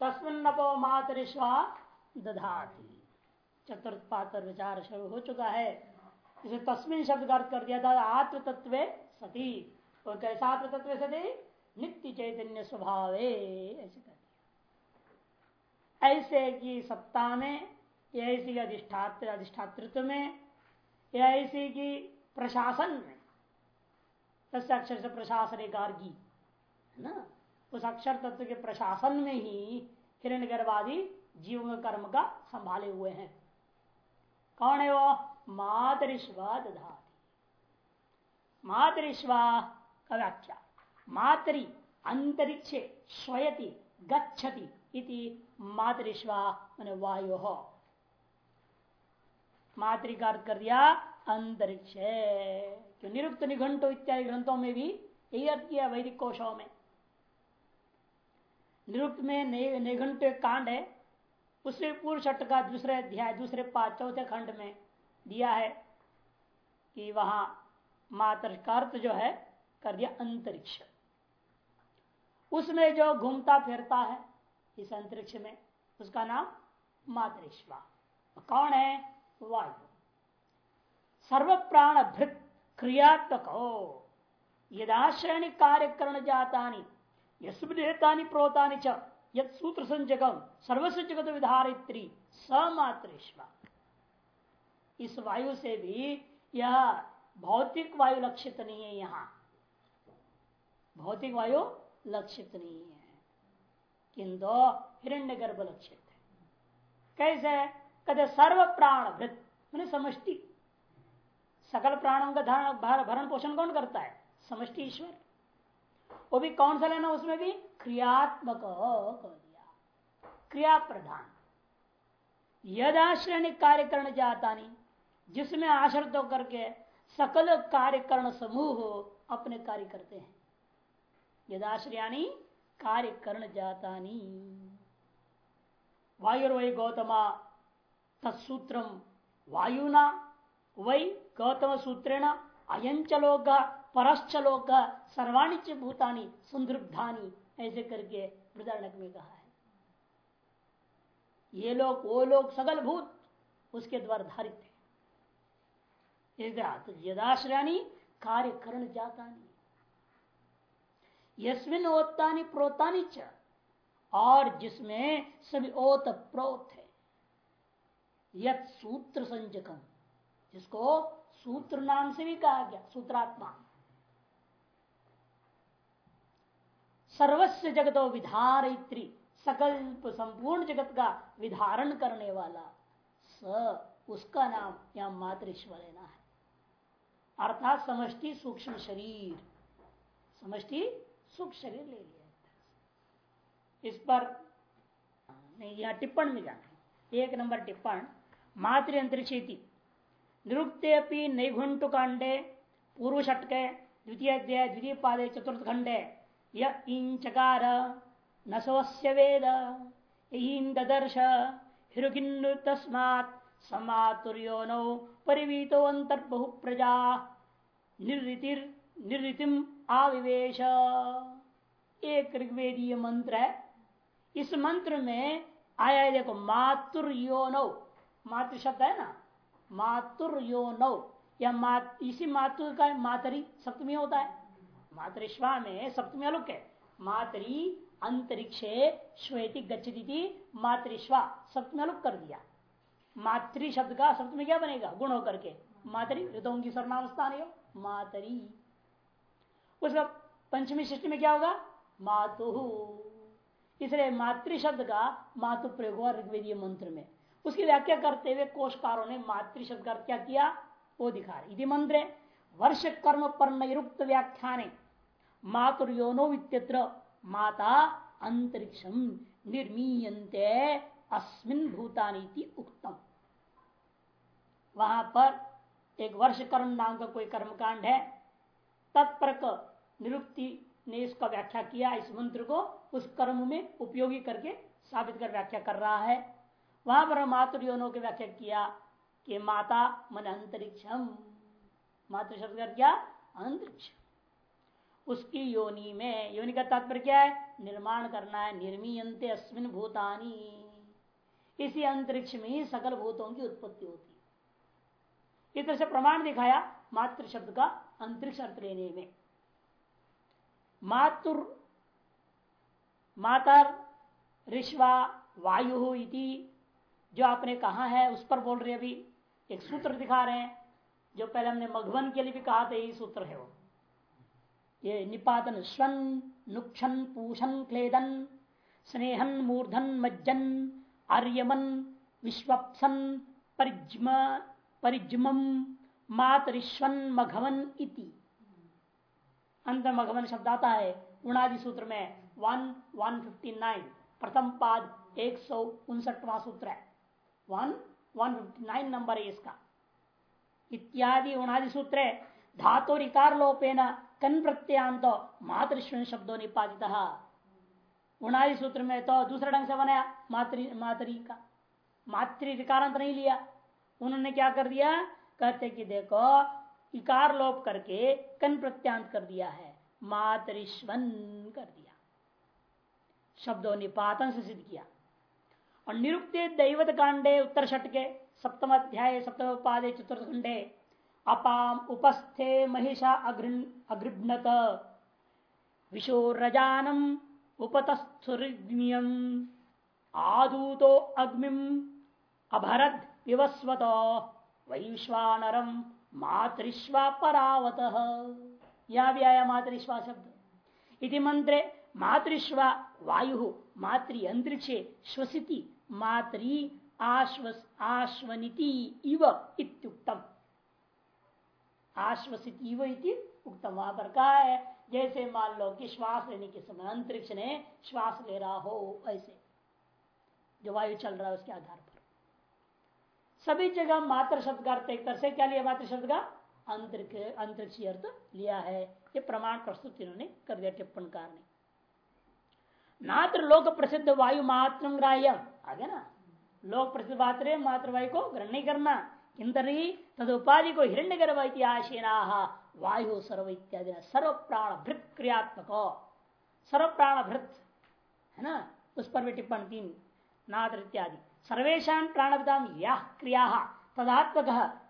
तस्मिन नपो मातरिश्वा दधाती। चतुर्थ पात्र विचार शुरू हो चुका है। इसे तस्मिन शब्द का अर्थ कर दिया था आत्म तत्व सती। और कैसा आत्म तत्व सती? नित्य चैतन्य स्वभाव, ऐसे कर दिया। ऐसे की सत्ता में, या ऐसी अधिष्ठात्र, अधिष्ठातृत्व में, या ऐसी की प्रशासन में। तस्य अक्षर से प्रशासन गार्गी है ना? उस अक्षर तत्व के प्रशासन में ही हिरण गर्भादी जीव कर्म का संभाले हुए हैं। कौन है वो? मातरिश्वा दधाती। मातरिश्वा का व्याख्या मातरी अंतरिक्षे स्वयति गच्छति इति मातरिश्वा मैंने वायु। हो मातृका अर्थ कर दिया, अंतरिक्ष। निरुक्त निघंटो इत्यादि ग्रंथों में भी यही अर्थ किया, वैदिक कोशों में। निरुक्त में निघंट कांड है। उससे पूर्व छठ का दूसरे अध्याय, दूसरे पाँच, चौथे खंड में दिया है कि वहाँ मातर का जो है, कर दिया अंतरिक्ष। उसमें जो घूमता फिरता है, इस अंतरिक्ष में, उसका नाम मातरिश्वा कौन है? वायु। सर्व प्राण भृत क्रियात्मक हो। यदाश्रयणी कार्य करण जाता यस्ता प्रोता च सूत्र संजगम सर्वस्व जगत विधारित्री समात्रेश्वा इस वायु से भी यह भौतिक वायु लक्षित नहीं है यहाँ भौतिक वायु लक्षित नहीं है किंतु हिरण्य गर्भ लक्षित है कैसे? कहते सर्व प्राण भृत मैंने समष्टि। सकल प्राणों का धारण भरण पोषण कौन करता है? समष्टि ईश्वर। वो भी कौन सा लेना उसमें भी? क्रियात्मक कर दिया। क्रिया प्रधान। यद आश्रय कार्य करने जाता नहीं जिसमें आश्रित होकर के सकल कार्यकरण समूह अपने कार्य करते हैं। यदाश्रयानी कार्य करण जाता वायुर्वय गौतमा तत्सूत्रम वायुना वही गौतम सूत्रेण अयंचलोक परश्चलोक सर्वाणिच भूतानी सुंदृब्धानी ऐसे करके वृदारणक में कहा है। ये लोग वो लोग सगल भूत, उसके द्वारा धारित है। यदाश्रयानी कार्य करण जाता यस्मिन ओत्तानी प्रोतानी च, और जिसमें सभी ओत प्रोत है। यत सूत्र संजकम, जिसको सूत्र नाम से भी कहा गया, सूत्रात्मा। सर्वस्व जगतो विधारित्री सकल संपूर्ण जगत का विधारण करने वाला। स, उसका नाम यहाँ मातृश्व लेना है। अर्थात समष्टि सूक्ष्म शरीर। समष्टि सूक्ष्म शरीर ले लिया इस पर नहीं, यहाँ टिप्पण में जाना एक नंबर टिप्पण मातृ अंतरिक्ष निरुक्ते अपनी नैघुंटु कांडे पूर्व षटके द्वितीय अध्याय द्वितीय पादे चतुर्थ खंडे यकार न स्वस्य वेद। ददर्श हिरुकिन्नु तस्मात् समातुर्यो नौ परिवीतो अंतर्बहु प्रजा निर्रितिर आविवेश। एक ऋग्वेदीय मंत्र है। इस मंत्र में आया है देखो मातुर योनौ मातृ शब्द है ना? मातुर योनौ या मात, इसी मातुर का मातरी सप्तमी होता है। मातृश्वा में सप्तमी अलुक है। मातरी अंतरिक्षे श्वेति गच्छती मातृश्वा सप्तमी अलुक कर दिया। मातृ शब्द का सप्तमी क्या बनेगा? गुण होकर के। मातरी, ऋतुओं की सर्वनामस्थान है। मातरी। उसका पंचमी सृष्टि में क्या होगा? मातु। इसलिए मातृ शब्द का मातु प्रयोग हुआ ऋग्वेदीय मंत्र में। उसकी व्याख्या करते हुए कोशकारों ने मातृ शब्द का क्या किया? वो दिखा रहे मंत्र वर्ष कर्म पर निरुक्त व्याख्याने। मातुर्योनो वित्यत्र माता अंतरिक्षम निर्मीयते अस्मिन भूतानी उक्तम। वहाँ पर एक वर्ष कर्म नाम का कोई कर्मकांड है। तत्प्रक निरुक्ति ने इसका व्याख्या किया, इस मंत्र को उस कर्म में उपयोगी करके साबित कर व्याख्या कर रहा है। वहाँ पर मातृयोनों की व्याख्या किया कि माता मन अंतरिक्षम मातृ शब्द क्या? अंतरिक्ष। उसकी योनि में। योनि का तात्पर्य क्या है? निर्माण करना है। निर्मीयंते अस्मिन भूतानी। इसी अंतरिक्ष में ही सकल भूतों की उत्पत्ति होती है। इस तरह से प्रमाण दिखाया मातृ शब्द का अंतरिक्ष अर्थ लेने में। मातुर, मातर ऋषवा वायु इति जो आपने कहा है, उस पर बोल रहे अभी। एक सूत्र दिखा रहे हैं, जो पहले हमने मघवन के लिए भी कहा था, यही सूत्र है वो। ये निपातन स्वन नुक्षन पूषण क्लेदन, स्नेहन मूर्धन मज्जन, आर्यमन विश्वप्सन, परिज्म, परिज्मम, मातरिश्वन मघवन इति। अंत मघवन शब्द आता है उणादि सूत्र में वन वन फिफ्टी नाइन, प्रथम पाद एक सौ उनसठवा सूत्र है। One one fifty nine number है इसका। इत्यादि उनादि सूत्र धातु रिकार लोपेन कन प्रत्यांत मातृश्वन शब्दों निपादित। उनादि सूत्र में तो दूसरे ढंग से बनाया, मातृ, मातरी का। मातृ रिकारांत नहीं लिया। उन्होंने क्या कर दिया? कहते कि देखो, इकार लोप करके कन प्रत्यांत कर दिया है। मातरिश्वन कर दिया। शब्दों निपातन से सिद्ध किया। और निरुक्त दैवत कांडे उत्तर छठ के सप्तम अध्याय, सप्तम पादे चतुर्थ खंडे अपाम उपस्थे महिषा अगृभ्नत विशोरजानम उपतस्थुर्ग्नियम आदूतो अग्निम अभरद विवस्वत। वैश्वानरम मातृश्वा परावत यह भी आया मातृश्वा शब्द। इति मंत्रे मातृश्वा वायु मातृ अंतरिक्षे श्वसिति मातृ आश्वस, आश्वनिति इव इत्युक्तम। आश्वसित इति उक्तम। वहाँ पर कहा है, जैसे मान लो कि श्वास लेने के समय अंतरिक्ष ने श्वास ले रहा हो ऐसे जो वायु चल रहा है उसके आधार पर। सभी जगह मात्र शब्द का अर्थ एक तरह से क्या लिया मात्र शब्द का? अंतरिक्ष अंतरिक्ष अर्थ लिया है। ये प्रमाण प्रस्तुत इन्होंने कर दिया टिप्पणकार ने। नात्र लोक प्रसिद्ध वायु मात्र ग्राह्य आगे ना? लोक प्रसिद्ध मात्र वायु को ग्रहण नहीं करना। किंतरी तद उपाधि को हिरण्य गर्भ इतिहासीना वायु सर्व इत्यादि सर्व प्राण भृत क्रियात्मक सर्व प्राण भृत है ना? उस पर भी टिप्पण तीन नात्र इत्यादि सर्वेशा प्राणविदा या क्रिया, तदात्मक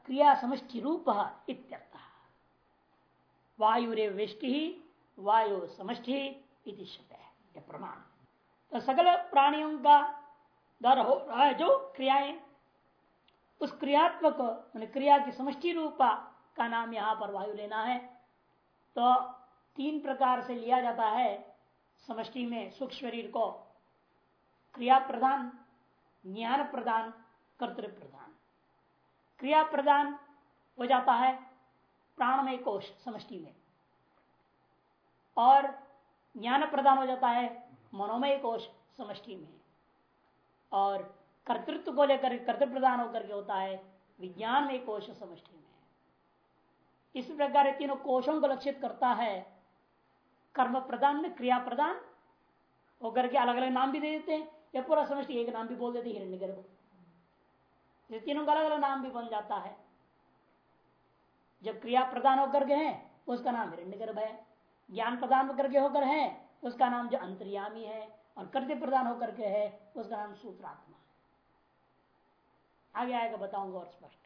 क्रिया समष्टि रूप इत्यर्थ। वायुरे वृष्टि, वायु समष्टि इति शब्द है प्रमाण। तो सकल प्राणियों का रहा है जो क्रियाएँ उस क्रियात्मक क्रिया की समष्टि रूपा का नाम यहाँ पर वायु लेना है। तो तीन प्रकार से लिया जाता है समष्टि में सुख शरीर को। क्रिया प्रदान, ज्ञान प्रदान, कर्तव्य प्रदान। क्रिया प्रदान हो जाता है प्राणमय कोश समष्टि में। और ज्ञान प्रदान हो जाता है मनोमय कोश समष्टि में। और कर्तृत्व को लेकर कर्तव्य प्रदान होकर के होता है, विज्ञान में कोश समष्टि में। इस प्रकार तीनों कोशों को लक्षित करता है। कर्म प्रदान में क्रिया प्रदान होकर के अलग अलग नाम भी दे देते हैं, या पूरा समष्टि एक नाम भी बोल देते हिरण्य गर्भ। तीनों का अलग अलग नाम भी बन जाता है। जब क्रिया प्रदान होकर के है, उसका नाम हिरण्य गर्भ है। ज्ञान प्रदान होकर के होकर है, उसका नाम जो अंतर्यामी है, और कर्तव्य प्रदान होकर के है, उसका नाम सूत्रात्मा है। आगे आएगा, बताऊँगा और स्पष्ट।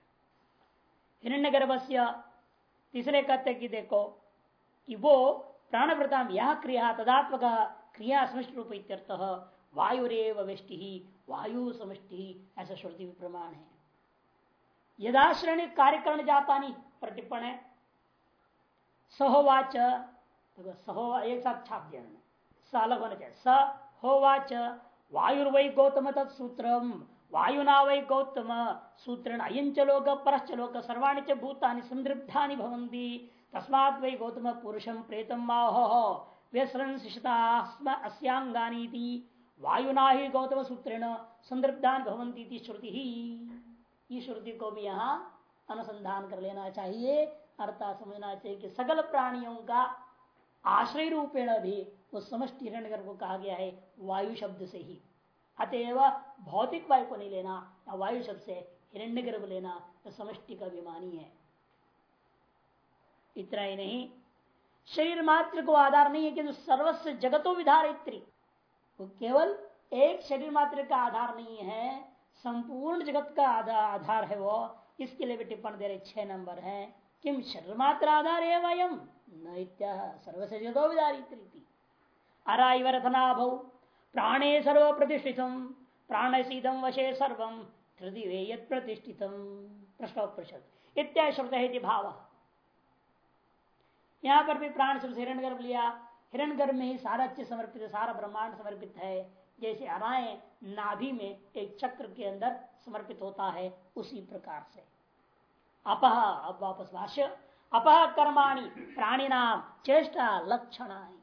हिरण्य गर्भस्य तीसरे कहते कि देखो कि वो प्राणव्रता यह क्रिया तदात्मक क्रिया समष्टि रूप इत्यर्थ वायुरेव वृष्टि, वायु समष्टि, ऐसा श्रुति प्रमाण है। यदाश्रणी कार्यकरण जाता नहीं प्रतिपण है। सहोवाच तो सहो, एक साथ छाप दिया स अलग होना चाहिए। स होवाच वायुर्वै गौतम तत्सूत्र वायुना वै गौतम, सूत्रेण अयं च लोक, परश्च लोक, सर्वाणि च भूतानि संदृप्तानि तस्मात् वै गौतम पुरुषं प्रेतम माहो व्यसृंसिषता वायुना ही गौतम सूत्रेण संदृप्तान भवंती श्रुति ही श्रुति को भी यहाँ अनुसंधान कर लेना चाहिए अर्थात समझना चाहिए कि सकल प्राणियों का आश्रय रूपेण भी उस समष्टि हिरण्य को कहा गया है वायु शब्द से ही अतएव भौतिक वायु को नहीं लेना या वायु शब्द से, हिरण्य गर्भ लेना तो समष्टि का विमानी है। इतना ही नहीं, शरीर मात्र को आधार नहीं है किंतु सर्वस्व जगतो विधारित्री, वो केवल एक शरीर मात्र का आधार नहीं है, संपूर्ण जगत का आधार है वो। इसके लिए भी टिप्पण दे रहे छह नंबर है, किम शरीर मात्र आधार है वयम नैत्य सर्वस्व जगतो विधारित्री अराइवरथना भौ प्राणे सर्व प्रतिष्ठित प्राण सीधम वशे सर्व। हृदय प्रतिष्ठित प्रश्नोपरिषद इत्या है भाव। यहाँ पर भी प्राण से हिरण गर्भ लिया। हिरण गर्भ में ही सारा चीज़ समर्पित, सारा ब्रह्मांड समर्पित है। जैसे अनाए नाभि में एक चक्र के अंदर समर्पित होता है, उसी प्रकार से। अपह अब वापस भाष्य। अपह कर्माणी प्राणी नाम चेष्टा लक्षणाई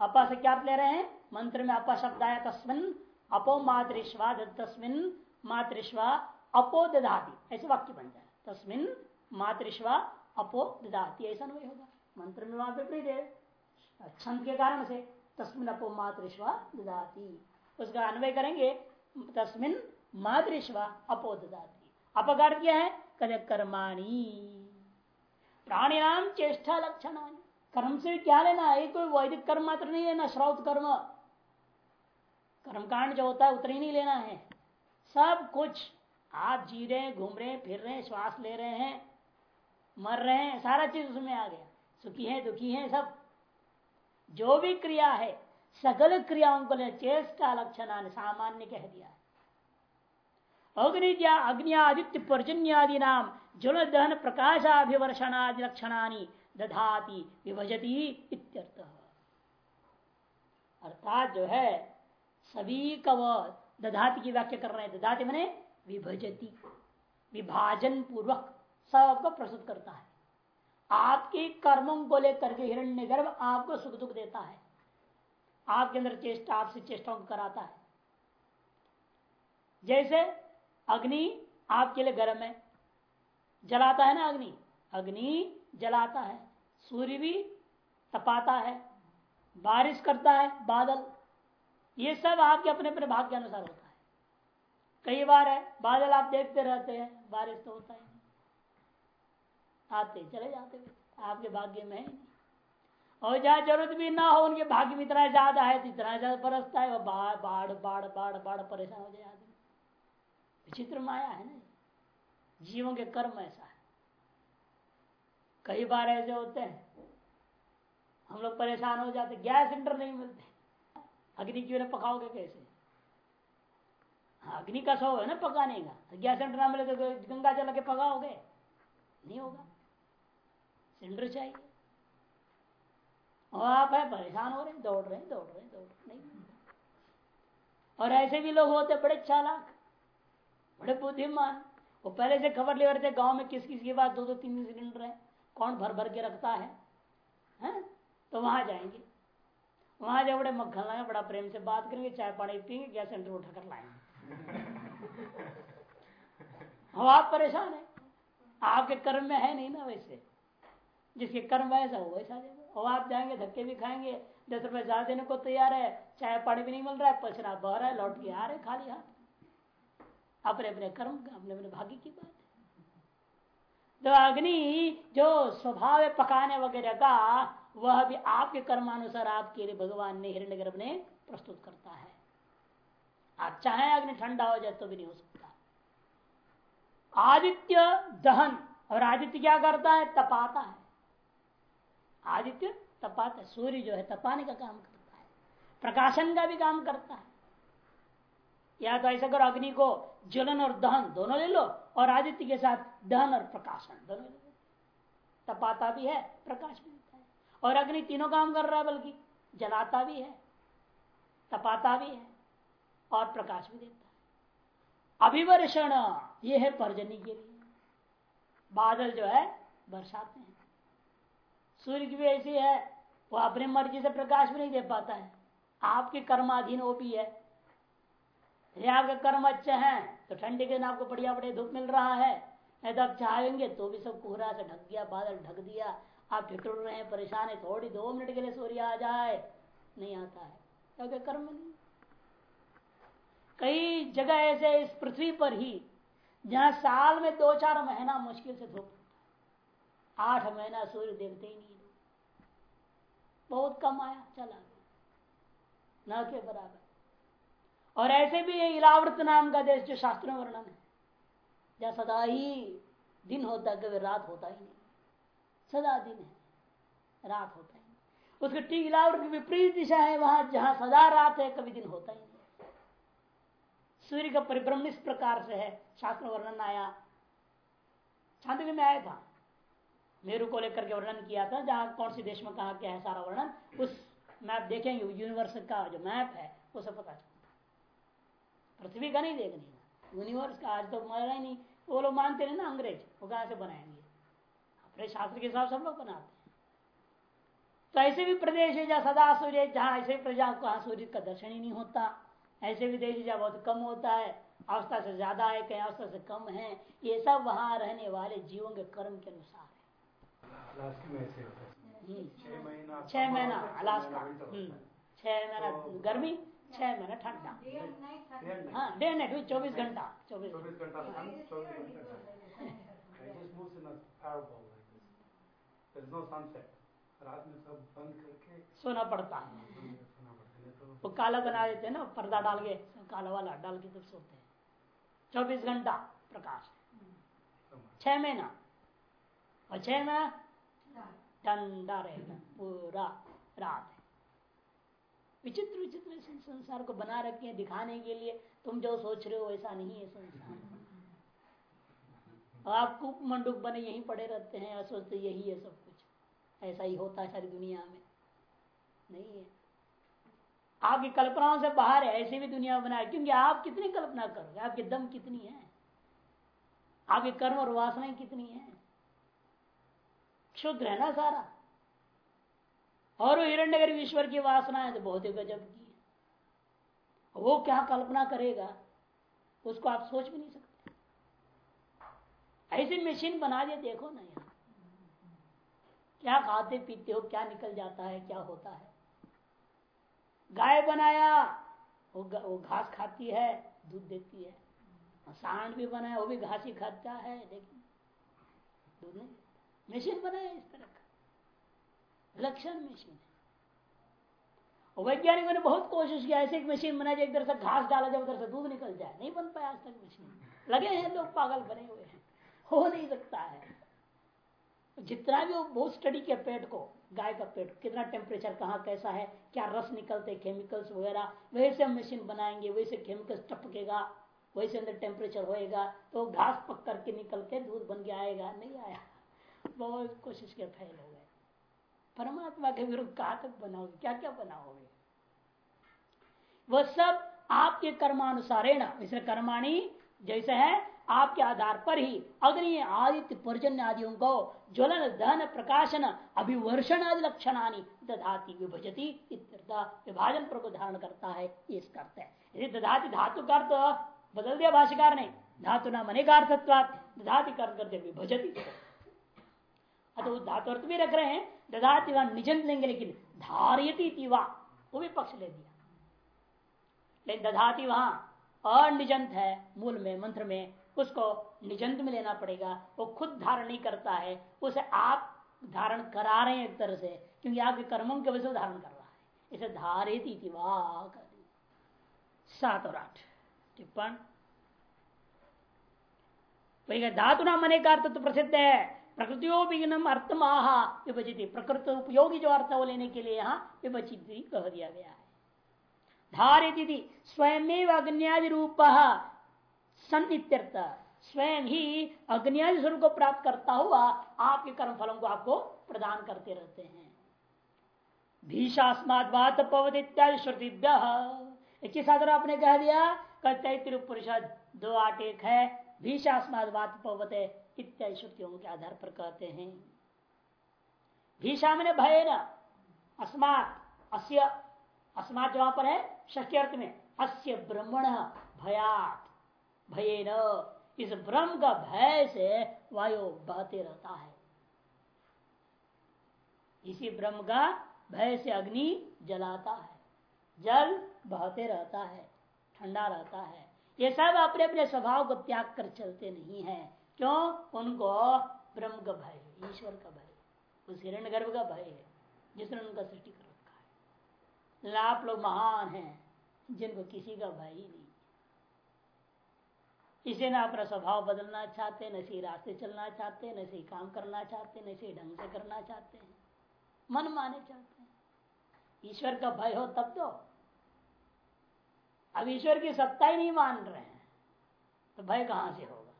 अपा से क्या ले रहे हैं? मंत्र में अपा शब्द आया तस्मिन, अपो मातृश्वा तस्मिन मातृश्वा अपो ददाती। ऐसे वाक्य बन जाए। तस्मिन मातृश्वा अपो ददाती। ऐसा नहीं होगा। मंत्र में वहाँ विपरीत है। छंद के कारण से तस्मिन, अपो मातृश्वा ददाती। उसका अन्वय करेंगे, तस्मिन मातृश्वा अपो ददाती। अपकार क्या है? कद कर्माणी। प्राणी नाम चेष्टा लक्षण कर्म से क्या लेना है? कोई वैदिक कर्म मात्र नहीं लेना श्रौत कर्म। कर्मकांड जो होता है उतना ही नहीं लेना है। सब कुछ, आप जी रहे हैं, घूम रहे हैं, फिर रहे हैं, श्वास ले रहे हैं, मर रहे हैं, सारा चीज़ उसमें आ गया। सुखी है, दुखी है सब। जो भी क्रिया है, सकल क्रियाओं को ले, चेष्टा लक्षण सामान्य कह दिया अग्नि अग्नि आदित्य पर्जन्यादि नाम, जल, दहन, प्रकाशाभिवर्षणादि लक्षणानी दधाती, विभजती इत्यर्थ। अर्थात जो है सभी का दधाती की व्याख्या कर रहे हैं। दधाती मैंने विभजती विभाजन पूर्वक सबको प्रस्तुत करता है। आपके कर्मों को लेकर के हिरण्य गर्भ आपको सुख दुख देता है। आपके अंदर चेष्टा, आपसे चेष्टाओं को कराता है। जैसे अग्नि आपके लिए गर्म है, जलाता है ना अग्नि? अग्नि जलाता है, सूर्य भी तपाता है, बारिश करता है बादल। ये सब आपके अपने अपने भाग के अनुसार होता है। कई बार है, बादल आप देखते रहते हैं, बारिश तो होता है आते चले जाते आपके भाग्य में है और जहाँ ज़रूरत भी ना हो, उनके भाग्य में इतना ज़्यादा है तो इतना ज़्यादा बरसता है वह बाढ़ बाढ़ बाढ़ बाढ़ बाढ़, परेशान हो जाए आदमी विचित्र माया है ना जीवों के कर्म ऐसा है। कई बार ऐसे होते हैं, हम लोग परेशान हो जाते गैस सिलेंडर नहीं मिलते। अग्नि क्यों ना पकाओगे कैसे? अग्नि का सौ है ना पकाने का। गैस सिलेंडर ना मिले तो गंगा जल के पकाओगे? नहीं होगा। सिलेंडर चाहिए। और आप है परेशान हो रहे हैं दौड़ रहे हैं दौड़ रहे हैं दौड़ रहे नहीं और ऐसे भी लोग होते बड़े चालाक बड़े बुद्धिमान। वो पहले से खबर ले रहे थे गाँव में किस किस के बाद दो दो तीन सिलेंडर है कौन भर भर के रखता है, है? तो वहाँ जाएँगे। वहाँ जब बड़े मक्खन लाएँगे बड़ा प्रेम से बात करेंगे चाय पानी पियेंगे गैस सेंटर उठा कर लाएँगे। हम आप परेशान है। आपके कर्म में है नहीं ना वैसे। जिसके कर्म वैसा हो वैसा देगा और आप जाएँगे धक्के भी खाएँगे दस रुपए ज़्यादा देने को तैयार है चाय पानी भी नहीं मिल रहा है पसीना बह रहा है लौट के आ रहे खाली हाथ। अपने अपने कर्म का अपने अपने भाग्य की बात। तो अग्नि जो स्वभाव है पकाने वगैरह का वह भी आपके कर्मानुसार आपके लिए भगवान ने हिरण्य गर्भ ने प्रस्तुत करता है। आप चाहे अग्नि ठंडा हो जाए तो भी नहीं हो सकता। आदित्य दहन, और आदित्य क्या करता है? तपाता है। आदित्य तपाता है। सूर्य जो है तपाने का काम करता है। प्रकाशन का भी काम करता है। या तो ऐसा करो, अग्नि को ज्वलन और दहन दोनों ले लो, और आदित्य के साथ दहन और प्रकाशन दोनों ले लो। तपाता भी है, प्रकाश भी और अग्नि तीनों काम कर रहा है, बल्कि जलाता भी है, तपाता भी है और प्रकाश भी देता है। अभिवर्षण, ये है पर्जनी के लिए। बादल जो है, बरसाते हैं। सूर्य की भी ऐसी है, वो अपनी मर्ज़ी से प्रकाश भी नहीं दे पाता है। आपके कर्माधीन वो भी है। यदि आपके कर्म अच्छे हैं तो ठंडी के दिन आपको बढ़िया बढ़िया धूप मिल रहा है। नहीं तो आप चाहेंगे तो भी सब कोहरा से ढक गया बादल ढक दिया आप ठिठुर रहे हैं, परेशान है, थोड़ी दो मिनट के लिए सूर्य आ जाए। नहीं आता है। क्योंकि कर्म नहीं। कई जगह ऐसे इस पृथ्वी पर ही, जहाँ साल में दो चार महीना मुश्किल से धूप आठ महीना सूर्य देखते ही नहीं बहुत कम आया, चला गया। न के बराबर। और ऐसे भी इलावृत नाम का देश, जो शास्त्रों वर्णन है, जहाँ सदा ही दिन होता कभी रात होता ही नहीं। सदा दिन है, रात होता ही उसके ठीक इलावृत की विपरीत दिशा है, वहाँ जहाँ सदा रात है, कभी दिन होता ही नहीं। सूर्य का परिभ्रमण इस प्रकार से है, शास्त्र वर्णन आया। छात्र में आया था। मेरू को लेकर के वर्णन किया था, जहाँ कौन सी देश में कहा क्या है सारा वर्णन, उस मैप देखेंगे यूनिवर्स का जो मैप है उसे पता चलता पृथ्वी का नहीं देखने यूनिवर्स का आज तो मरा ही नहीं। वो लोग मानते नहीं ना अंग्रेज़, वो कहा से बनाएँगे? अपने शास्त्र के हिसाब से हम लोग बनाते हैं। तो ऐसे भी प्रदेश है जहाँ सदा सूर्य जहाँ ऐसे प्रजा को सूर्य का दर्शन ही नहीं होता। ऐसे भी देश जहाँ बहुत कम होता है अवस्था से ज़्यादा है कहीं अवस्था से कम है। ये सब वहाँ रहने वाले जीवों के कर्म के अनुसार है। हम्म। छह महीना अलास्का हम्म। छह महीना तो गर्मी छह महीना ठंडा। हाँ डे नाइट भी चौबीस घंटा चौबीस घंटा रात में सब बंद करके सोना पड़ता है। वो काला बना देते हैं ना पर्दा डाल के काला वाला डाल के तब सोते हैं। चौबीस घंटा प्रकाश। छह महीना। और छह महीना? ठंडा रहेगा पूरा रात विचित्र विचित्र संसार को बना रखे हैं दिखाने के लिए। तुम जो सोच रहे हो ऐसा नहीं है संसार। आप कुप मंडुक बने यही पड़े रहते हैं सोचते यही है सब। ऐसा ही होता है सारी दुनिया में। नहीं है। आपकी कल्पनाओं से बाहर है, ऐसी भी दुनिया बनाए क्योंकि आप कितनी कल्पना करोगे? आपके दम कितनी है? आपके कर्म और वासनाएँ कितनी है? क्षुद्र है ना सारा। और वो ईश्वर की वासना है तो बहुत ही गजब की है। वो क्या कल्पना करेगा, उसको आप सोच भी नहीं सकते। ऐसी मशीन बना दिया देखो ना यार। क्या खाते पीते हो क्या निकल जाता है क्या होता है। गाय बनाया वो, वो घास खाती है दूध देती है। सांड भी बनाया वो भी घास ही खाता है लेकिन दूध नहीं मशीन बनाया इस तरह का। लक्षण मशीन है। वैज्ञानिकों ने बहुत कोशिश किया ऐसे एक मशीन बनाई एक से घास डाला जाए उधर से दूध निकल जाए। नहीं बन पाया आज तक मशीन लगे हैं लोग पागल बने हुए हैं। हो नहीं सकता है। जितना भी वो बहुत स्टडी किया पेट को, गाय का पेट, कितना टेम्परेचर कहाँ कैसा है, क्या रस निकलते केमिकल्स वगैरह, वैसे हम मशीन बनाएँगे, वैसे केमिकल्स टपकेगा, वैसे अंदर टेम्परेचर होएगा तो घास पक करके निकल के दूध बन के आएगा, नहीं आया। बहुत कोशिश के फेल हो गए। परमात्मा के विरुद्ध कहा तक बनाओगे क्या क्या बनाओगे? वह सब आपके कर्मानुसारे न कर्माणी जैसे है आपके आधार पर ही अग्नि, आदित्य, पर्जन्य आदियों को ज्वलन, दहन, प्रकाशन, अभिवर्षण आदि लक्षण दधाती, विभजती विभाजन प्रभु धारण करता है इसका अर्थ है। यदि दधाती धातु का अर्थ बदल दिया भाष्यकार ने, धातु नाम अनेकार्थत्वात दधाति कर करते विभजती। अतः धातु अर्थ भी रख रहे हैं, दधाति वहाँ निजंत लेंगे लेकिन धारियती वो भी पक्ष ले दिया। लेकिन दधाति वहाँ अनिजंत है, मूल में, मंत्र में उसको निजंत में लेना पड़ेगा। वो खुद धारण नहीं करता है। उसे आप धारण करा रहे हैं एक तरह से, क्योंकि आपके कर्मों के वजह से धारण कर रहा है। इसे धारित सात और आठ। टिप्पण। वही धातु नाम अनेक तो प्रसिद्ध है। प्रकृतियों अर्थ महा विभजित। प्रकृति उपयोगी जो अर्थ वो लेने के लिए यहाँ विभजित कह दिया गया है। धारित स्वयं अग्नि रूप संत्यर्थ स्वयं ही अग्नि स्वरूप को प्राप्त करता हुआ आपके कर्म फलों को आपको प्रदान करते रहते हैं। भीषास्मात पवत इत्यादि श्रुति एक साधन आपने कह दिया, कहते परिषद दो आठ एक है भीषास्मात बात पवत इत्यादि श्रुतियों के आधार पर कहते हैं। भीषा मैंने भय न, अस्मात, अस्य, अस्मात जहाँ पर है ष्टी अर्थ में, अस्य ब्रह्मण भयात। भय न इस ब्रह्म का भय से वायु बहते रहता है। इसी ब्रह्म का भय से अग्नि जलाता है। जल बहते रहता है, ठंडा रहता है। ये सब अपने अपने स्वभाव को त्याग कर चलते नहीं है। क्यों? उनको ब्रह्म का भय ईश्वर का भय उस हिरण गर्भ का भय है, जिसने उनका सृष्टि कर रखा है। आप लोग महान हैं, जिनको किसी का भय ही नहीं। इसे ना अपना स्वभाव बदलना चाहते न सही रास्ते चलना चाहते न सही काम करना चाहते न सही ढंग से करना चाहते हैं। मन माने चाहते हैं। ईश्वर का भय हो तब तो। अब ईश्वर की सत्ता ही नहीं मान रहे हैं तो भय कहाँ से होगा?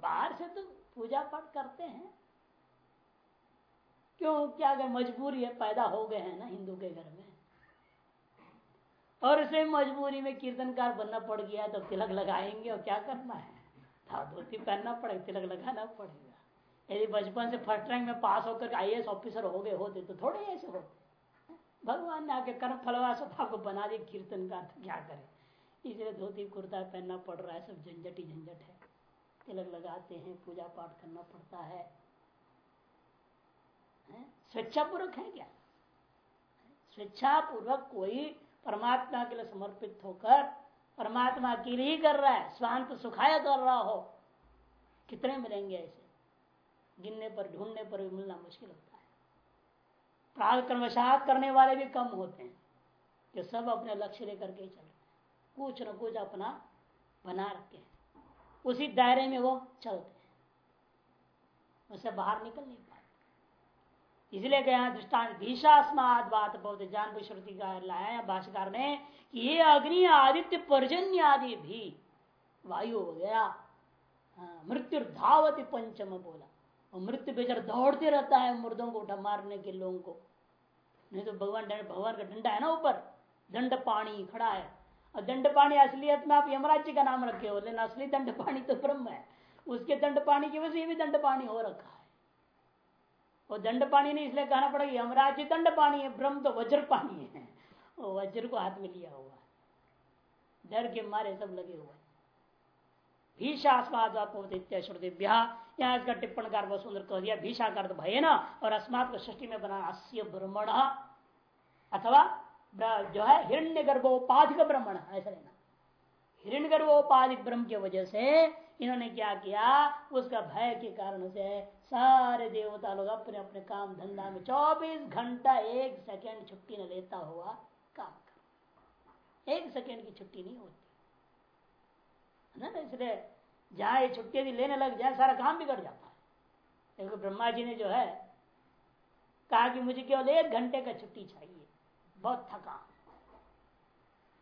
बाहर से तो पूजा पाठ करते हैं। क्यों? क्या अगर मजबूरी है, पैदा हो गए हैं ना हिंदू के घर में? और उसे मजबूरी में कीर्तनकार बनना पड़ गया तो तिलक लगाएँगे और क्या करना है? था धोती पहनना पड़ेगा, तिलक लगाना पड़ेगा। यदि बचपन से फ़र्स्ट रैंक में पास होकर आई ऑफिसर हो गए होते तो थोड़े ऐसे होते भगवान ने आके कर्म फलवा स्वभाव को बना दिया, कीर्तनकार तो क्या करे? इसलिए धोती, कुर्ता पहनना पड़ रहा है, सब झंझट ही झंझट है। तिलक लगाते हैं, पूजा पाठ करना पड़ता है? स्वेच्छापूर्वक है क्या? स्वेच्छापूर्वक कोई परमात्मा के लिए समर्पित होकर परमात्मा के लिए ही कर रहा है, स्वांत सुखाया कर रहा हो, कितने मिलेंगे ऐसे? गिनने पर, ढूँढने पर भी मिलना मुश्किल होता है। प्राग कर्मशात करने वाले भी कम होते हैं, जो सब अपने लक्ष्य लेकर के चल कुछ न कुछ अपना बना रखे हैं। उसी दायरे में वो चलते हैं। उससे बाहर निकल नहीं इसलिए गया दृष्टान भीषास्माद बात बहुत जान श्रुति का लाया भाषाकार ने कि ये अग्नि आदित्य पर्जन्य आदि भी वायु हो गया। हाँ, मृत्यु धावती पंचम बोला। और मृत्यु बेचर दौड़ते रहता है मुर्दों को उठा मारने के लोगों को। नहीं तो भगवान भगवान का डंडा है ना ऊपर? दंड पानी खड़ा है। और दंड पानी असलियत में आप यमराज जी का नाम रखे हो लेकिन असली दंड पानी तो ब्रह्म है। उसके दंड पानी की वजह से भी दंड पानी हो रखा है। वो दंड पानी नहीं, इसलिए कहना पड़ेगा यमराज दंड पानी है, ब्रह्म तो वज्र पानी है। वो वज्र को हाथ में लिया हुआ डर के मारे सब लगे हुए भीषास्वाद्या यहाँ इसका टिप्पणकार बहुत सुंदर कह दिया भीषा कर भय न, और अस्मात को सृष्टि में बना अस्य ब्रह्मण, अथवा जो है हिरण्य गर्भोपाधिक ब्रह्मण, ऐसा लेना। हिरण्य गर्भोपाधिक ब्रह्म की वजह से इन्होंने क्या किया, उसका भय के कारण से सारे देवता लोग अपने अपने काम धंधा में 24 घंटा एक सेकेंड छुट्टी न लेता हुआ काम कर एक सेकेंड की छुट्टी नहीं होती। है ना? इसलिए जहाँ ये छुट्टी यदि लेने लग जाए, सारा काम बिगड़ जाता है। देखो, ब्रह्मा जी ने जो है कहा कि मुझे केवल एक घंटे का छुट्टी चाहिए। बहुत थका।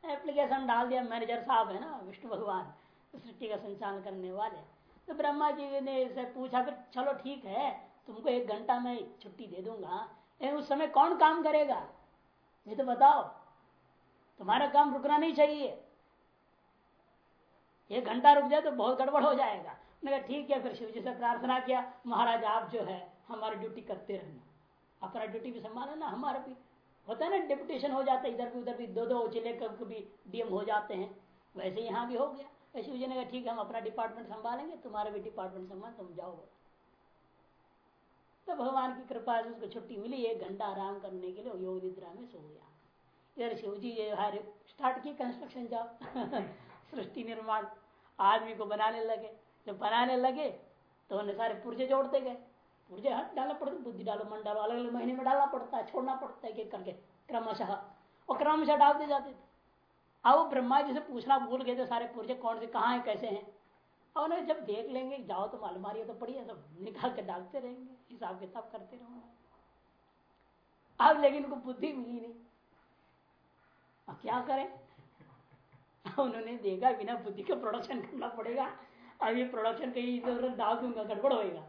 एप्लीकेशन डाल दिया, मैनेजर साहब है ना, विष्णु भगवान सृष्टि का संचालन करने वाले। तो ब्रह्मा जी ने इसे पूछा फिर चलो ठीक है, तुमको एक घंटा में छुट्टी दे दूँगा। लेकिन उस समय कौन काम करेगा? ये तो बताओ, तुम्हारा काम रुकना नहीं चाहिए। एक घंटा रुक जाए तो बहुत गड़बड़ हो जाएगा। मैंने कहा, ठीक है, फिर शिव जी से प्रार्थना किया, महाराज आप जो है, हमारी ड्यूटी करते रहना। अपना ड्यूटी भी संभाले ना, हमारा भी। होता है ना, डिप्यूटेशन हो जाता है, इधर भी उधर भी दो दो ज़िले कभी डीएम हो जाते हैं। वैसे यहाँ भी हो गया। शिव जी ने कहा ठीक है, हम अपना डिपार्टमेंट संभालेंगे, तुम्हारा भी डिपार्टमेंट संभाल, तुम जाओ। तो भगवान की कृपा से उसको छुट्टी मिली, एक घंटा आराम करने के लिए योग निद्रा में सो गया। इधर शिव जी स्टार्ट की कंस्ट्रक्शन जाओ। सृष्टि निर्माण, आदमी को बनाने लगे। जब बनाने लगे तो उन्हें सारे पुर्जे जोड़ते गए। पुर्जे हट डालना पड़ता, बुद्धि डालो, मन डालो अलग अलग महीने में डालना पड़ता है छोड़ना पड़ता है करके क्रमशः। और क्रमशः डालते जाते थे। अब ब्रह्मा जी से पूछना भूल गए थे सारे पुरुष कौन से, कहाँ है, कैसे हैं? और उन्हें जब देख लेंगे, जाओ तो अलमारी तो पड़ी है, सब निकाल के डालते रहेंगे, हिसाब किताब करते रहोगे। अब लेकिन उनको बुद्धि मिली नहीं। अब क्या करें? उन्होंने देखा, बिना बुद्धि का प्रोडक्शन करना पड़ेगा। अब ये प्रोडक्शन कहीं इधर उधर डाल दूँगा, गड़बड़ होएगा।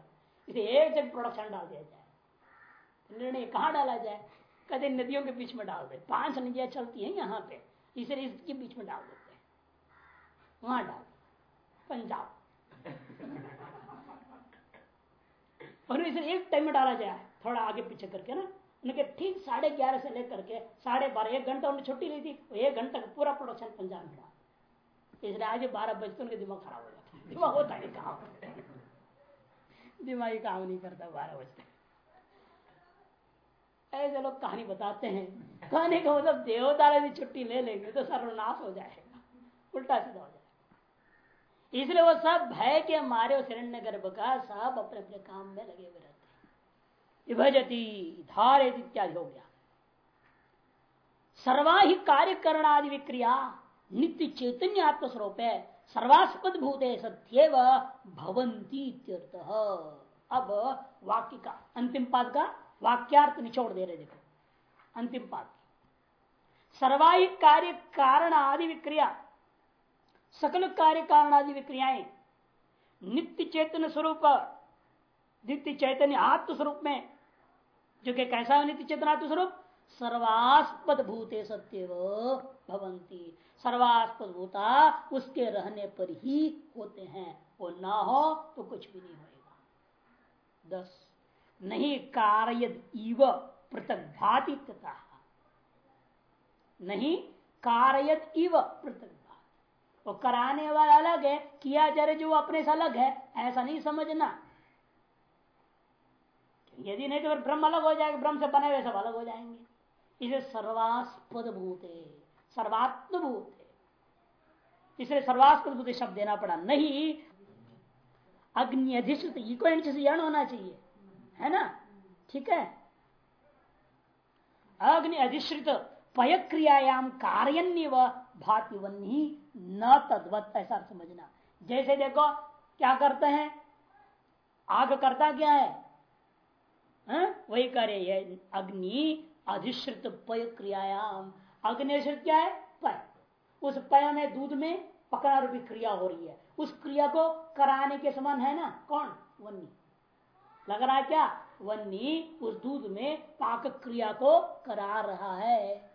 इसे एक जगह प्रोडक्शन डाल दिया जाए। निर्णय कहाँ डाला जाए? कहते नदियों के बीच में डाल दे। पाँच नदियाँ चलती हैं यहाँ पे। इसलिए इसके बीच में डाल देते हैं। वहाँ डाल, पंजाब। और इसे एक टाइम में डाला जाए थोड़ा आगे पीछे करके ना। उनके ठीक, साढ़े ग्यारह से लेकर के साढ़े बारह, एक घंटा उन्हें छुट्टी ली थी एक घंटा का पूरा प्रोडक्शन पंजाब में डाल इसलिए आज बारह बजते उनके दिमाग खराब हो जाता दिमाग होता है काम। दिमागी काम नहीं करता बारह बजते ऐसे लोग कहानी बताते हैं। कहने का मतलब देवता यदि छुट्टी ले लेंगे तो सर्वनाश हो जाएगा। उल्टा सीधा हो जाएगा। इसलिए वो सब भय के मारे उस हिरण्य गर्भ का सब अपने अपने काम में लगे हुए रहते हैं। विभजती धारे इत्यादि हो गया। सर्वा ही कार्य करणादि विक्रिया, नित्य चैतन्य आत्मस्वरूप है। सर्वास्पद भूते सत्यव भवंती अब वाक्य का अंतिम पाद का वाक्यार्थ निचोड़ दे रहे देखो। अंतिम पाद सर्वाही कार्य कारण आदि विक्रिया, सकल कार्य कारण आदि विक्रियाएँ, नित्य चैतन्य स्वरूप, नित्य चैतन्य आत्म स्वरूप में, जो कि कैसा है नित्य चेतन आत्म स्वरूप? सर्वास्पद भूते सत्य भवंती सर्वास्पद भूता उसके रहने पर ही होते हैं। वो ना हो तो कुछ भी नहीं होएगा। दस। नहीं कारयद इव पृथक भाति तथा नहीं कारयद इव पृथक वो कराने वाला अलग है, किया जा रहे जो अपने से अलग है, ऐसा नहीं समझना। यदि नहीं तो फिर ब्रह्म अलग हो जाएगा, ब्रह्म से बने हुए सब अलग हो जाएँगे। इसे सर्वास्पद भूत सर्वात्म भूत इसलिए सर्वास्पद भूत शब्द देना पड़ा। नहीं अग्नि अधिष्ठित इको यण होना चाहिए। है ना? ठीक है? अग्नि अधिश्रित पय क्रियायाम कार्य भाति वन्नी न तद्वत, ऐसा समझना। जैसे देखो, क्या करते हैं? आग करता क्या है? हा? वही करे अग्नि अधिश्रित पय क्रियायाम अग्निश्रित क्या है? पय। उस पय में दूध में पकड़ा रूपी क्रिया हो रही है। उस क्रिया को कराने के समान है ना? कौन? वन्नी लग रहा है क्या? वन्नी उस दूध में पाक क्रिया को करा रहा है।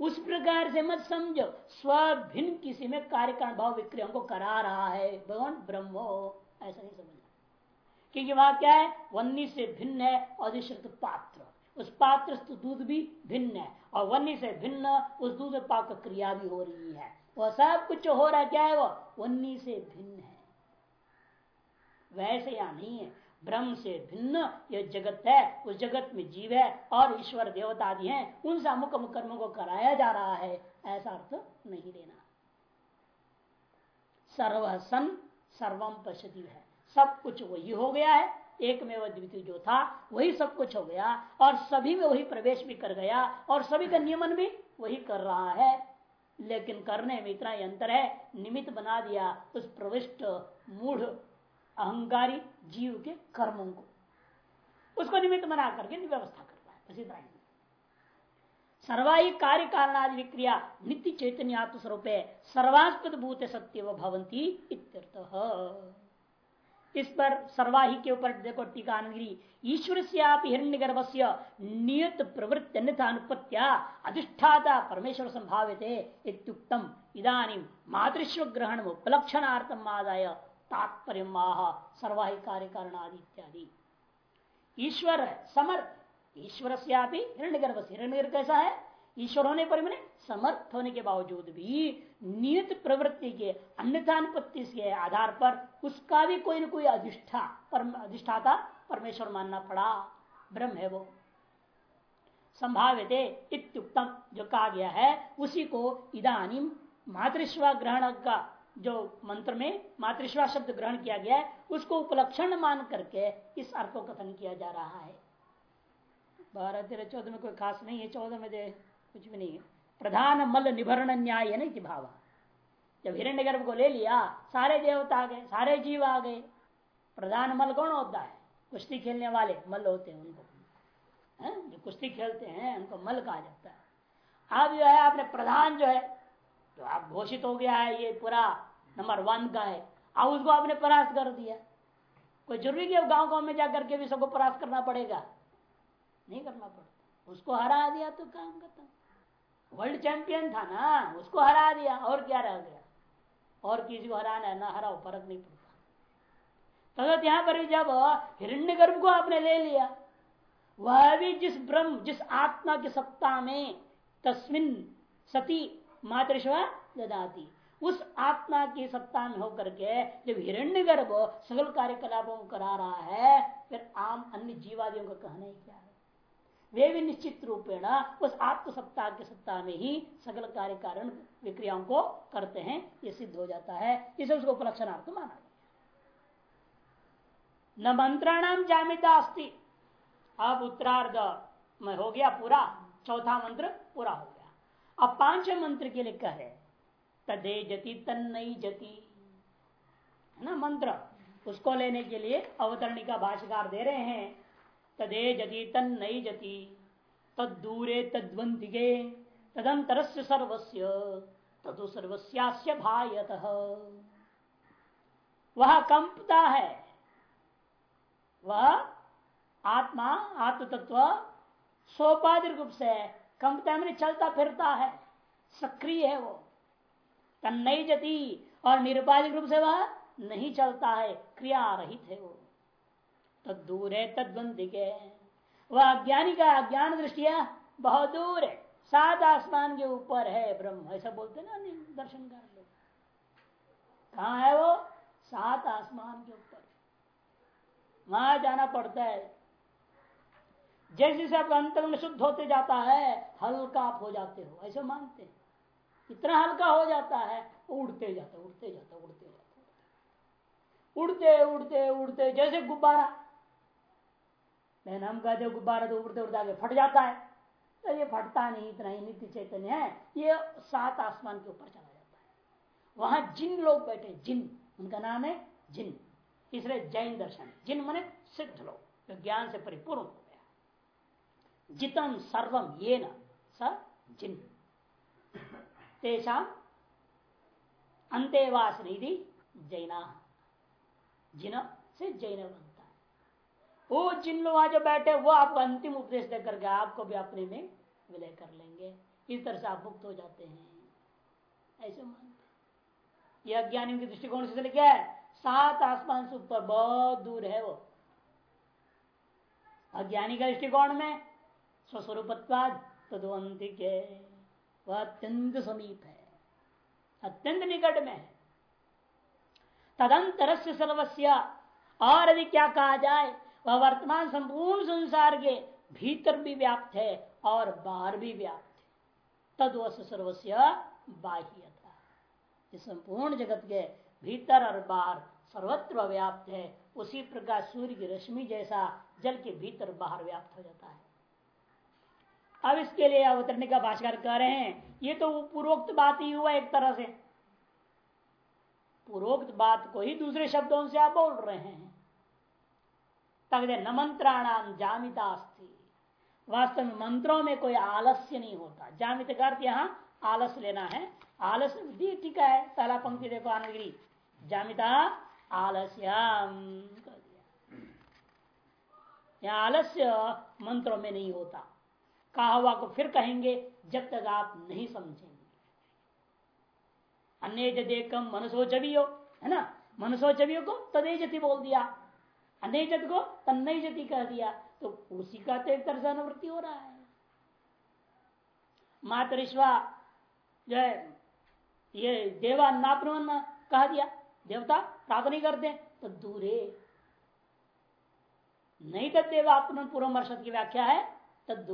उस प्रकार से मत समझो स्व भिन्न किसी में कार्य का अनुभव विक्रियों को करा रहा है। भगवान ब्रह्मो ऐसा नहीं समझना। क्योंकि वहाँ क्या है? वन्नी से भिन्न है अधिश्रित पात्र। उस पात्र दूध भी भिन्न है और वन्नी से भिन्न उस दूध पाक क्रिया भी हो रही है। वह सब कुछ हो रहा क्या है वो? वन्नी से भिन्न है। वैसे या नहीं है। ब्रह्म से भिन्न यह जगत है, उस जगत में जीव है और ईश्वर देवता आदि हैं, उन अमुक कर्मों को कराया जा रहा है, ऐसा अर्थ नहीं लेना। सर्वसन सर्वम पशति है सब कुछ वही हो गया है एक में वह द्वितीय जो था, वही सब कुछ हो गया और सभी में वही प्रवेश भी कर गया और सभी का नियमन भी वही कर रहा है। लेकिन करने में इतना अंतर है, निमित्त बना दिया उस प्रविष्ट मूढ़ अहंकारी जीव के कर्मों को। उसको निमित्त बना करके व्यवस्था कर रहा है। इतना ही। सर्वाही कार्य कारण आदि विक्रिया नित्य चैतन्य आत्मस्वरूप सर्वास्पद भूत सत्य व भवंती इस पर सर्वाही के ऊपर देखो टीकानगिरी ईश्वर से आप हिरण्य गर्भ से नियत प्रवृत्ति अन्यथा अनुपत्या अधिष्ठाता परमेश्वर संभावित इत्युक्तम। इधानी मातृश्व ग्रहण उपलक्षणार्थम आदाय। तात्पर्य माह सर्वाही कार्य कारण आदि इत्यादि ईश्वर, समर्थ। ईश्वर से आप ही हिरण्य गर्भ से हिरण्य कैसा है? ईश्वर होने पर मैंने समर्थ होने के बावजूद भी नियत प्रवृत्ति के अन्यथानुपत्ति के आधार पर उसका भी कोई ना कोई अधिष्ठा, परम अधिष्ठाता परमेश्वर मानना पड़ा। ब्रह्म है वो। संभावित इत्युक्तम, जो कहा गया है, उसी को इधानी मातृश्वा ग्रहण का जो मंत्र में मातृश्वा शब्द ग्रहण किया गया है, उसको उपलक्षण मान करके इस अर्थ को कथन किया जा रहा है। बारह तेरह चौदह में कोई खास नहीं है, चौदह में कुछ भी नहीं है। प्रधान मल निभरण न्याय है ना भाव। जब हिरण्य गर्भ को ले लिया, सारे देवता आ गए, सारे जीव आ गए। प्रधान मल कौन होता है? कुश्ती खेलने वाले मल होते हैं उनको। है? जो कुश्ती खेलते हैं, उनको मल कहा जाता है। अब जो है, आपने प्रधान जो है तो आप घोषित हो गया है ये पूरा नंबर वन का है। अब उसको आपने परास्त कर दिया। कोई ज़रूरी नहीं गाँव गाँव में जाकर के भी सबको परास्त करना पड़ेगा। नहीं करना पड़ता। उसको हरा दिया तो काम खत्म। वर्ल्ड चैंपियन था ना, उसको हरा दिया, और क्या रह गया? और किसी को हराना है, ना हरा फ़र्क नहीं पड़ता। तदत यहाँ पर भी जब हिरण्य गर्भ को आपने ले लिया, वह भी जिस ब्रह्म, जिस आत्मा की सत्ता में, तस्मिन सती मातृश्वा ददाती। उस आत्मा की सत्ता में होकर के जब हिरण्य गर्भ सगल कार्यकलापों को करा रहा है, फिर आम अन्य जीवादियों का कहना ही क्या है? वे भी निश्चित रूपेण उस आत्म सत्ता की सत्ता में ही सकल कार्य कारण विक्रियाओं को करते हैं, ये सिद्ध हो जाता है। इसे उसको उपलक्षणार्थ माना गया न मंत्राणाम जामिता अस्थि अब उत्तरार्ध में हो गया पूरा, चौथा मंत्र पूरा हो गया। अब पाँचवें मंत्र के लिए कह रहे तदे जति, तन्नई जति। है ना, मंत्र। उसको लेने के लिए अवतरणिका भाष्यकार दे रहे हैं, तदे जति, तन्नई जति। तद दूरे तदंतर सर्वस्य, तदु सर्वस्या भायत। वह कंपता है। वह आत्मा आत्म तत्व सोपाधिक रूप से कंपता मैंने चलता फिरता है। सक्रिय है वो। तन्नई जति, और निरुपाधिक रूप से वह नहीं चलता है क्रिया रहित है वो। तद दूर है तद्वंतिक है। वह अज्ञानी का अज्ञान दृष्टिया बहुत दूर है। सात आसमान के ऊपर है ब्रह्म, ऐसा बोलते ना दर्शन कर लोग। कहा है वो? सात आसमान के ऊपर। वहाँ जाना पड़ता है। जैसे जैसे आपका अंतरंग शुद्ध होते जाता है, हल्का आप हो जाते हो, ऐसे मानते हैं। इतना हल्का हो जाता है, उड़ते जाता उड़ते जाता उड़ते जाता उड़ते उड़ते उड़ते, जैसे गुब्बारा। हम कहते गुब्बारा तो उड़ते उड़ते आगे फट जाता है। तो ये फटता नहीं, इतना ही नित्य चैतन्य है। ये सात आसमान के ऊपर चला जाता है। वहाँ जिन लोग बैठे, जिन, उनका नाम है जिन। इसलिए जैन दर्शन, जिन मने सिद्ध लोग, जो ज्ञान से परिपूर्ण हो गया। जितम सर्वम ये न स जिन। तेषा अंतेवास निधि जैना। जिन से जैन बनता है। वो जिन लोग जो बैठे, वो आपको अंतिम उपदेश दे करके आपको भी अपने में विलय कर लेंगे। इस तरह से आप मुक्त हो जाते हैं। ऐसे मानते यह अज्ञानी के दृष्टिकोण से है। सात आसमान से ऊपर बहुत दूर है वो। अज्ञानी का दृष्टिकोण में स्वस्वरूपत्वाद तदवंतिक। है वह अत्यंत समीप है, अत्यंत निकट में है। तदंतर से सर्वस्या, और यदि क्या कहा जाए, वह वर्तमान संपूर्ण संसार के भीतर भी व्याप्त है और बाहर भी व्याप्त है। तद सर्वस्व बाह्यता। इस संपूर्ण जगत के भीतर और बाहर सर्वत्र व्याप्त है, उसी प्रकार सूर्य की रश्मि जैसा जल के भीतर बाहर व्याप्त हो जाता है। अब इसके लिए अवतरने का भाषकर कह रहे हैं, ये तो पूर्वोक्त बात ही हुआ एक तरह से। पूर्वोक्त बात को ही दूसरे शब्दों से आप बोल रहे हैं। तक न मंत्राणाम जामिता वास्तव में मंत्रों में कोई आलस्य नहीं होता। जामित का अर्थ यहाँ आलस लेना है। आलस्य टीका है पहला पंक्ति देखो आनंदगिरी। जामिता आलस्याम यहाँ आलस्य मंत्रों में नहीं होता। कहा हुआ को फिर कहेंगे, जब तक आप नहीं समझेंगे। अन्य देखम मनसोचवियो है ना? मनसोचवियो को तदेजति बोल दिया। अनेजत को तन्नई जति कह दिया। तो उसी का तो एक तरह से अनुवृत्ति हो रहा है। मातरिश्वा जो है, ये देवा नाप्रमन कह दिया। देवता प्राप्त नहीं करते तो दूरे। नहीं तद देवात्मन पूर्व मर्षद की व्याख्या है तद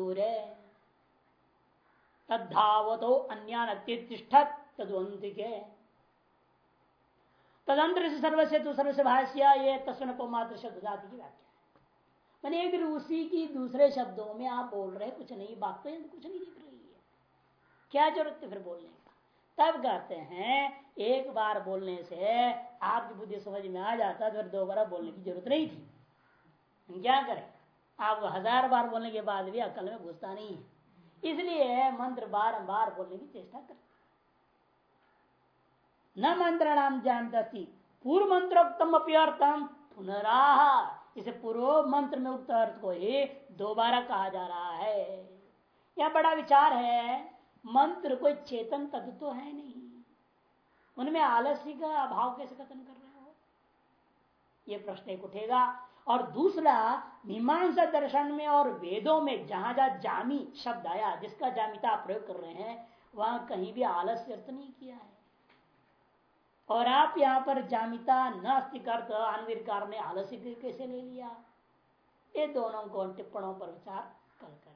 तद्धावतो अन्यान तिष्ठत तदवंतिके तदंतर से सर्वस्य तो सर्वस्य भाष्य ये तस्वन को मात्र शब्द जाति की व्याख्या मैंने एक उसी की दूसरे शब्दों में आप बोल रहे कुछ नहीं बात तो कुछ नहीं दिख रही है। क्या ज़रूरत है फिर बोलने का? तब कहते हैं, एक बार बोलने से आपकी बुद्धि समझ में आ जाता तो फिर दोबारा बोलने की ज़रूरत नहीं थी। क्या करें? आप हज़ार बार बोलने के बाद भी अकल में घुसता नहीं है। इसलिए मंत्र बारंबार बोलने की चेष्टा करते न मंत्र नाम जानती पूर्व मंत्रोक्तम अप्यर्थम पुनराह इसे पूर्व मंत्र में उक्त अर्थ को ही दोबारा कहा जा रहा है। यह बड़ा विचार है, मंत्र कोई चेतन तत्व तो है नहीं। उनमें आलस्य का अभाव कैसे कथन कर रहे हो? यह प्रश्न एक उठेगा। और दूसरा, मीमांसा दर्शन में और वेदों में जहाँ जहाँ जामी शब्द आया, जिसका जामिता प्रयोग कर रहे हैं, वहाँ कहीं भी आलस्य अर्थ नहीं किया है। और आप यहाँ पर जामिता न अस्तिकर्त अनवीरकार ने आलस्य कैसे ले लिया? ये दोनों को टिप्पणों पर विचार कर।